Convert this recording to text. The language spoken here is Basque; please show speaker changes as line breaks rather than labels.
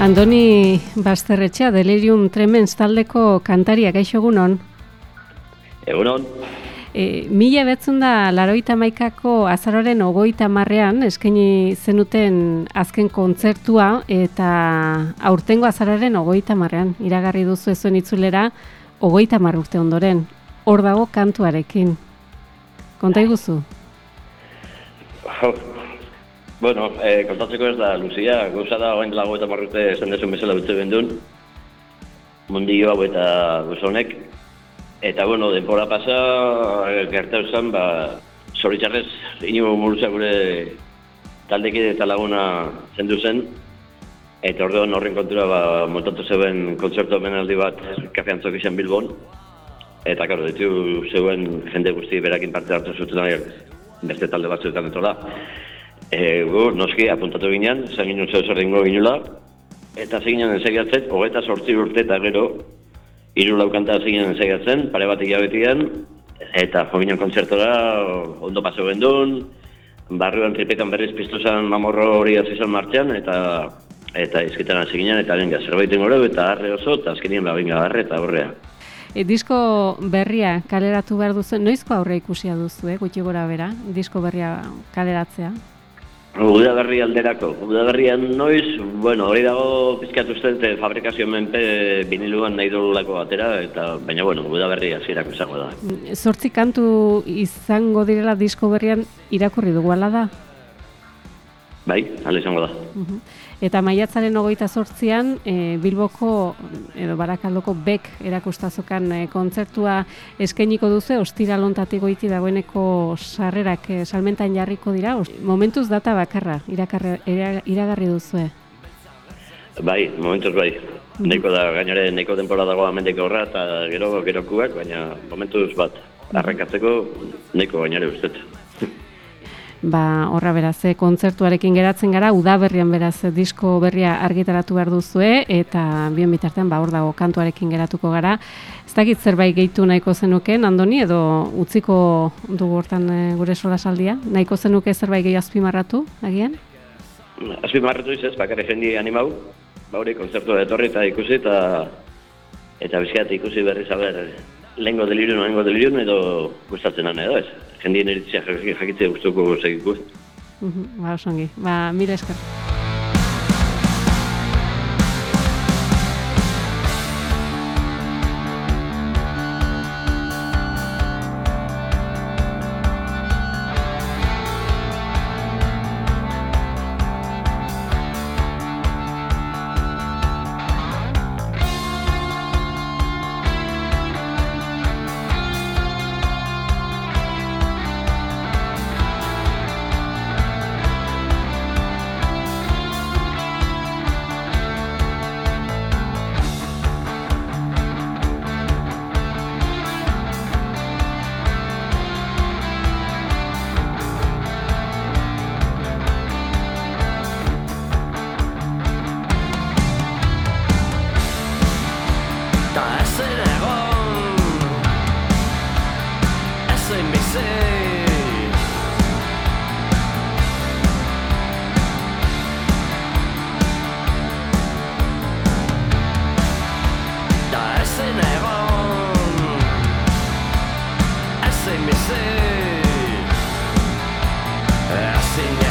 Andoni Basterretxea, Delirium Tremens taldeko kantaria, gaixo egunon?
Egunon.
E, mila betzun da laroita maikako azaroren ogoita marrean, eskaini zenuten azken kontzertua, eta aurtengo azaroren ogoita marrean, iragarri duzu ezuen itzulera, ogoita marrurte ondoren, hor dago kantuarekin. Konta iguzu?
Bueno, eh, kontatzeko ez da, Lucia, gauza da, oain lago eta marrute esan desun bezala dutze bendun, mundio hau eta guzonek. Eta, bueno, denpora pasa, gerta esan, ba, zoritxarrez, ino murutza gure taldekide eta laguna zendu zen, eta ordean horren kontura, ba, montatu zeuen kontzertu omenaldi bat, kafean izan Bilbon, eta, karo, ditu zeuen jende guzti berakin parte hartu zuten, beste talde batzuetan etola. E, gu, noski, apuntatu ginean, zagin nuen zeu zerrengo ginula, eta zeginen ensegiatzen, hogeta sortzi urte eta gero, iru laukanta zeginen ensegiatzen, pare bat egiabetien, eta jo ginen kontzertora, ondo paso gendun, barruan tripetan berriz piztu zen mamorro hori azizan martxan, eta eta izketan hasi ginen, eta benga, zerbait ingore, eta arre oso, eta azkenien ba, benga, arre eta horrea.
E, disko berria kaleratu behar duzu, noizko aurre ikusia duzu, eh, gutxi gora bera, disko berria kaleratzea?
Udaberri alderako. Udaberrian noiz, bueno, hori dago pizkatu uste fabrikazio menpe biniluan nahi dolulako batera, eta baina, bueno, udaberri hasierako izango da.
Zortzi kantu izango direla disko berrian irakurri dugu, ala da?
Bai, ala izango da.
Eta maiatzaren ogoita sortzian, e, Bilboko, edo Barakaldoko Bek erakustazokan e, kontzertua eskainiko duzu, ostira lontatik goiti dagoeneko sarrerak e, salmentan jarriko dira, momentuz data bakarra iragarri duzu.
Bai, momentuz bai. Neko da, gainore, neko denpora dago amendeko horra, eta gero, gero kubak, baina momentuz bat, arrankatzeko, neko gainore ustez
ba, horra beraz, eh, kontzertuarekin geratzen gara, udaberrian beraz disko berria argitaratu behar duzue, eta bien bitartean, ba, hor dago kantuarekin geratuko gara. Ez dakit zerbait gehitu nahiko zenuken, andoni, edo utziko dugu hortan eh, gure sola saldia? Nahiko zenuke zerbait gehi azpimarratu, agian?
Azpimarratu izaz, bakarri jendi animau, ba hori kontzertua etorri eta ikusi, eta eta bizkiat ikusi berri zaber, lehenko deliriun, lehenko deliriun, edo gustatzen edo ez jendien eritzia jakitzea guztuko segiko.
Ba, osongi. Ba, mila esker. da may say. I say.